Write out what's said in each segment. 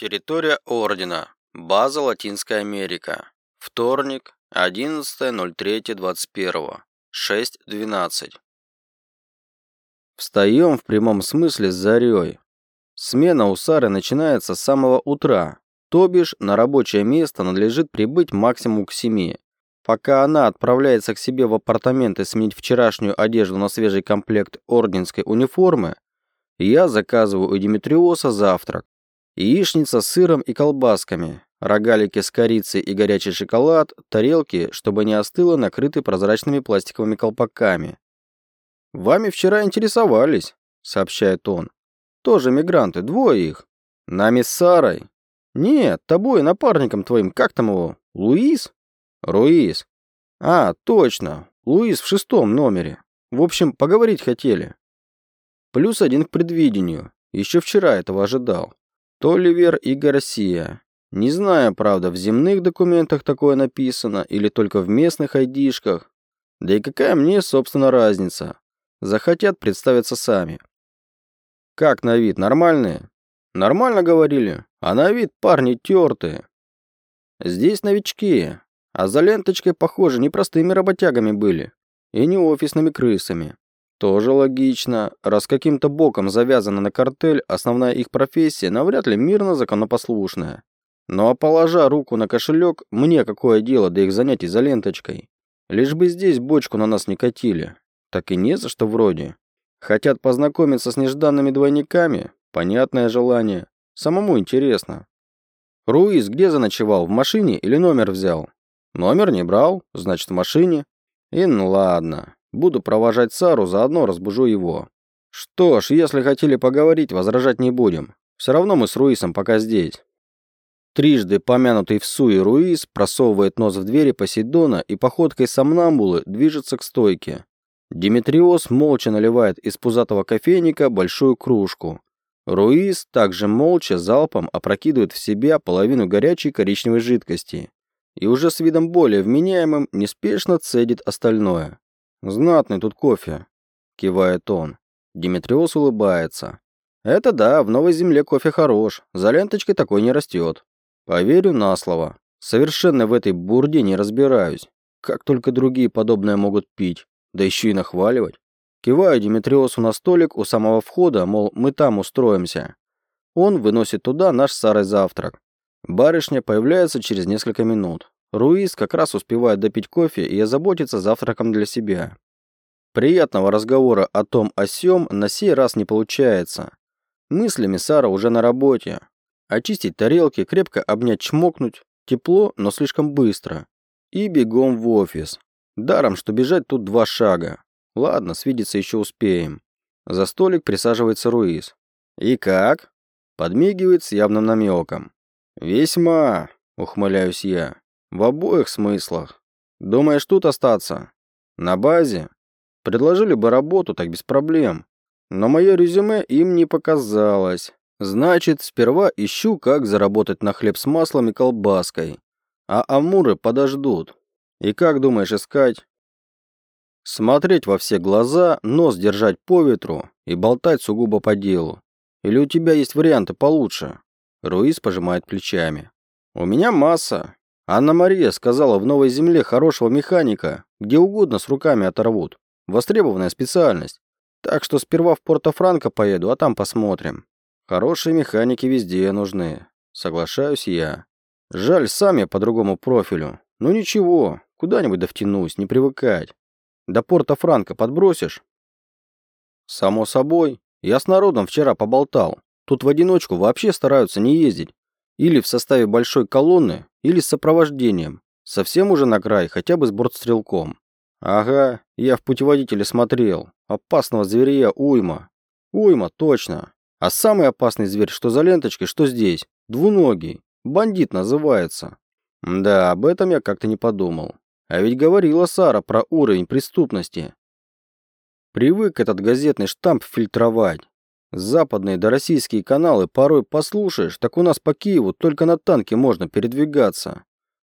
Территория Ордена. База Латинская Америка. Вторник, 11.03.21. 6.12. Встаем в прямом смысле с зарей. Смена у Сары начинается с самого утра, то бишь на рабочее место надлежит прибыть максимум к 7. Пока она отправляется к себе в апартаменты сменить вчерашнюю одежду на свежий комплект орденской униформы, я заказываю у Димитриоса завтрак. Яичница с сыром и колбасками, рогалики с корицей и горячий шоколад, тарелки, чтобы не остыло, накрыты прозрачными пластиковыми колпаками. «Вами вчера интересовались», — сообщает он. «Тоже мигранты, двое их. Нами с Сарой». «Нет, тобой, напарником твоим, как там его? Луис?» «Руис». «А, точно, Луис в шестом номере. В общем, поговорить хотели». Плюс один к предвидению. Еще вчера этого ожидал. Толивер и Гарсия. Не знаю, правда, в земных документах такое написано или только в местных айдишках. Да и какая мне, собственно, разница? Захотят представиться сами. Как на вид, нормальные? Нормально говорили, а на вид парни тертые. Здесь новички, а за ленточкой, похоже, не простыми работягами были и не офисными крысами. Тоже логично, раз каким-то боком завязана на картель, основная их профессия навряд ли мирно законопослушная. Ну а положа руку на кошелек, мне какое дело до их занятий за ленточкой? Лишь бы здесь бочку на нас не катили. Так и не за что вроде. Хотят познакомиться с нежданными двойниками? Понятное желание. Самому интересно. Руис где заночевал, в машине или номер взял? Номер не брал, значит в машине. И ну ладно. Буду провожать Сару, заодно разбужу его. Что ж, если хотели поговорить, возражать не будем. Все равно мы с Руисом пока здесь. Трижды помянутый в суе Руис просовывает нос в двери Посейдона и походкой сомнамбулы движется к стойке. Димитриос молча наливает из пузатого кофейника большую кружку. Руис также молча залпом опрокидывает в себя половину горячей коричневой жидкости и уже с видом более вменяемым неспешно цедит остальное. «Знатный тут кофе», — кивает он. Димитриос улыбается. «Это да, в Новой Земле кофе хорош, за ленточкой такой не растет. Поверю на слово. Совершенно в этой бурде не разбираюсь. Как только другие подобное могут пить, да еще и нахваливать. Киваю Димитриосу на столик у самого входа, мол, мы там устроимся. Он выносит туда наш старый завтрак. Барышня появляется через несколько минут. Руис как раз успевает допить кофе и озаботиться завтраком для себя. Приятного разговора о том о сём на сей раз не получается. Мыслями Сара уже на работе. Очистить тарелки, крепко обнять, чмокнуть. Тепло, но слишком быстро. И бегом в офис. Даром, что бежать тут два шага. Ладно, свидеться еще успеем. За столик присаживается Руис. «И как?» Подмигивает с явным намеком. «Весьма», — ухмыляюсь я. В обоих смыслах. Думаешь тут остаться? На базе? Предложили бы работу, так без проблем. Но мое резюме им не показалось. Значит, сперва ищу, как заработать на хлеб с маслом и колбаской. А амуры подождут. И как думаешь искать? Смотреть во все глаза, нос держать по ветру и болтать сугубо по делу. Или у тебя есть варианты получше? Руис пожимает плечами. У меня масса. Анна-Мария сказала, в Новой Земле хорошего механика где угодно с руками оторвут. Востребованная специальность. Так что сперва в Порто-Франко поеду, а там посмотрим. Хорошие механики везде нужны. Соглашаюсь я. Жаль, сам я по другому профилю. Ну ничего, куда-нибудь довтянусь, не привыкать. До Порто-Франко подбросишь? Само собой. Я с народом вчера поболтал. Тут в одиночку вообще стараются не ездить. Или в составе большой колонны, или с сопровождением. Совсем уже на край, хотя бы с бортстрелком. Ага, я в путеводителе смотрел. Опасного зверя уйма. Уйма, точно. А самый опасный зверь, что за ленточкой, что здесь. Двуногий. Бандит называется. Да, об этом я как-то не подумал. А ведь говорила Сара про уровень преступности. Привык этот газетный штамп фильтровать. Западные да российские каналы порой послушаешь, так у нас по Киеву только на танке можно передвигаться.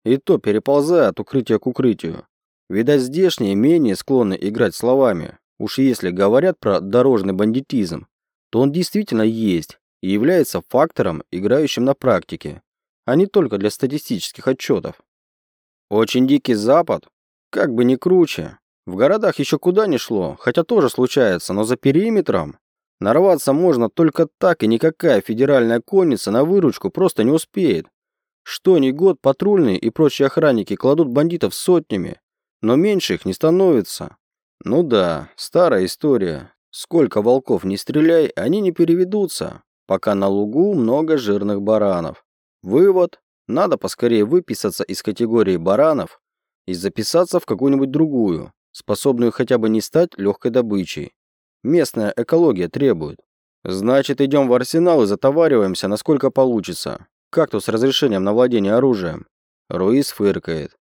И то переползая от укрытия к укрытию. Видать, здешние менее склонны играть словами. Уж если говорят про дорожный бандитизм, то он действительно есть. и является фактором, играющим на практике, а не только для статистических отчетов. Очень дикий запад, как бы ни круче. В городах еще куда ни шло, хотя тоже случается, но за периметром нарваться можно только так, и никакая федеральная конница на выручку просто не успеет. Что ни год патрульные и прочие охранники кладут бандитов сотнями, но меньше их не становится. Ну да, старая история. Сколько волков не стреляй, они не переведутся, пока на лугу много жирных баранов. Вывод. Надо поскорее выписаться из категории баранов и записаться в какую-нибудь другую, способную хотя бы не стать легкой добычей. Местная экология требует. Значит, идем в арсенал и затовариваемся, насколько получится. Как тут с разрешением на владение оружием? Руис фыркает.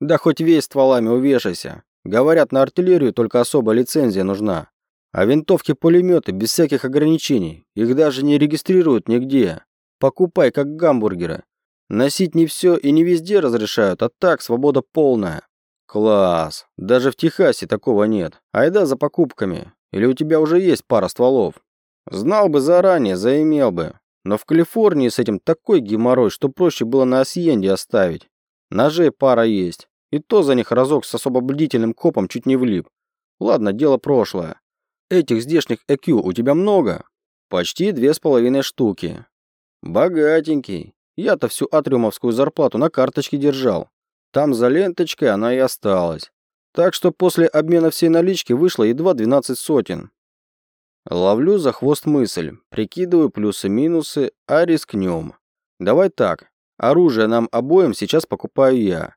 Да хоть весь стволами увешайся. Говорят, на артиллерию только особая лицензия нужна. А винтовки-пулеметы без всяких ограничений. Их даже не регистрируют нигде. Покупай, как гамбургеры. Носить не все и не везде разрешают, а так свобода полная. Класс. Даже в Техасе такого нет. Айда за покупками. Или у тебя уже есть пара стволов? Знал бы заранее, заимел бы. Но в Калифорнии с этим такой геморрой, что проще было на Асьенде оставить. Ножей пара есть. И то за них разок с особо бдительным копом чуть не влип. Ладно, дело прошлое. Этих здешних EQ у тебя много? Почти две с половиной штуки. Богатенький. Я-то всю атриумовскую зарплату на карточке держал. Там за ленточкой она и осталась. Так что после обмена всей налички вышло едва 12 сотен. Ловлю за хвост мысль, прикидываю плюсы-минусы, а рискнем. Давай так, оружие нам обоим сейчас покупаю я.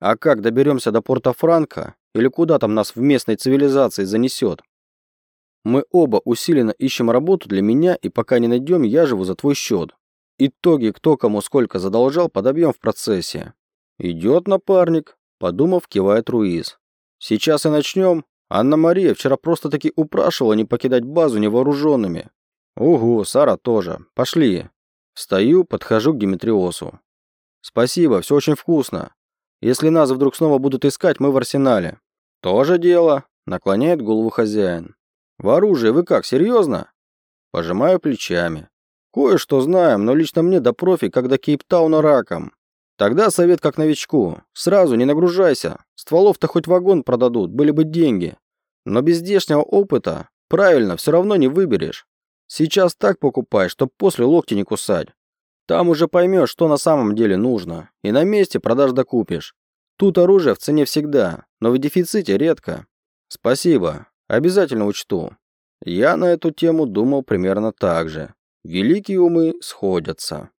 А как доберемся до порта Франка, или куда там нас в местной цивилизации занесет? Мы оба усиленно ищем работу для меня, и пока не найдем, я живу за твой счет. Итоги, кто кому сколько задолжал, подобьем в процессе. Идет напарник, подумав, кивает Руиз. Сейчас и начнем. Анна-Мария вчера просто-таки упрашивала не покидать базу невооруженными. Угу, Сара тоже. Пошли. Встаю, подхожу к Димитриосу. Спасибо, все очень вкусно. Если нас вдруг снова будут искать, мы в арсенале. Тоже дело, наклоняет голову хозяин. В оружии вы как, серьезно? Пожимаю плечами. Кое-что знаем, но лично мне до профи, когда Кейптауна раком. Тогда совет как новичку. Сразу не нагружайся. Стволов-то хоть вагон продадут, были бы деньги. Но без здешнего опыта, правильно, все равно не выберешь. Сейчас так покупай, чтоб после локти не кусать. Там уже поймешь, что на самом деле нужно. И на месте продаж докупишь. Тут оружие в цене всегда, но в дефиците редко. Спасибо. Обязательно учту. Я на эту тему думал примерно так же. Великие умы сходятся.